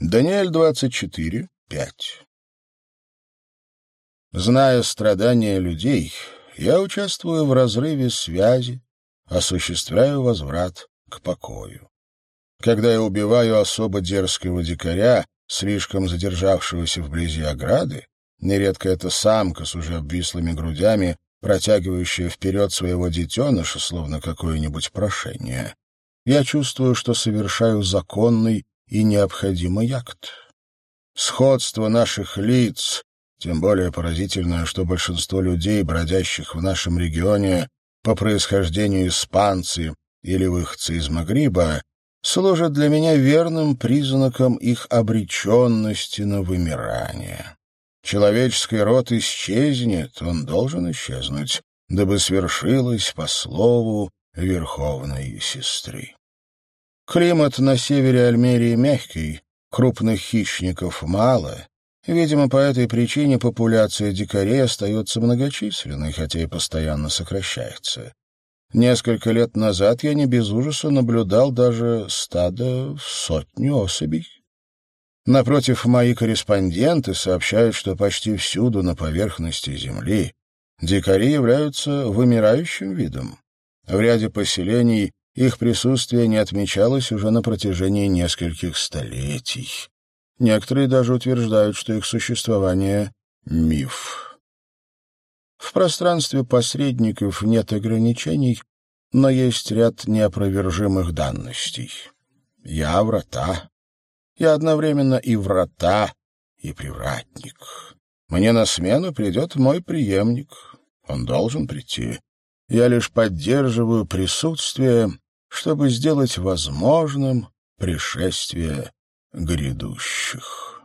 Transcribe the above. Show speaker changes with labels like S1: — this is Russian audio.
S1: Даниэль 24, 5. Зная страдания людей, я участвую в разрыве связи, осуществляю возврат к покою. Когда я убиваю особо дерзкого дикаря, слишком задержавшегося вблизи ограды, нередко это самка с уже обвислыми грудями, протягивающая вперед своего детеныша, словно какое-нибудь прошение, я чувствую, что совершаю законный и необходимый акт. Сходство наших лиц, тем более поразительное, что большинство людей, бродящих в нашем регионе, по происхождению испанцы или выходцы из Магриба, служат для меня верным признаком их обреченности на вымирание. Человеческий род исчезнет, он должен исчезнуть, дабы свершилось по слову Верховной Сестры. Климат на севере Альмерии мягкий, крупных хищников мало. Видимо, по этой причине популяция дикарей остается многочисленной, хотя и постоянно сокращается. Несколько лет назад я не без ужаса наблюдал даже стадо в сотню особей. Напротив, мои корреспонденты сообщают, что почти всюду на поверхности Земли дикари являются вымирающим видом. В ряде поселений их присутствие не отмечалось уже на протяжении нескольких столетий. Некоторые даже утверждают, что их существование — миф. В пространстве посредников нет ограничений, но есть ряд неопровержимых данностей. Я — врата. Я одновременно и врата, и привратник. Мне на смену придет мой преемник. Он должен прийти. Я лишь поддерживаю присутствие, чтобы сделать возможным пришествие грядущих.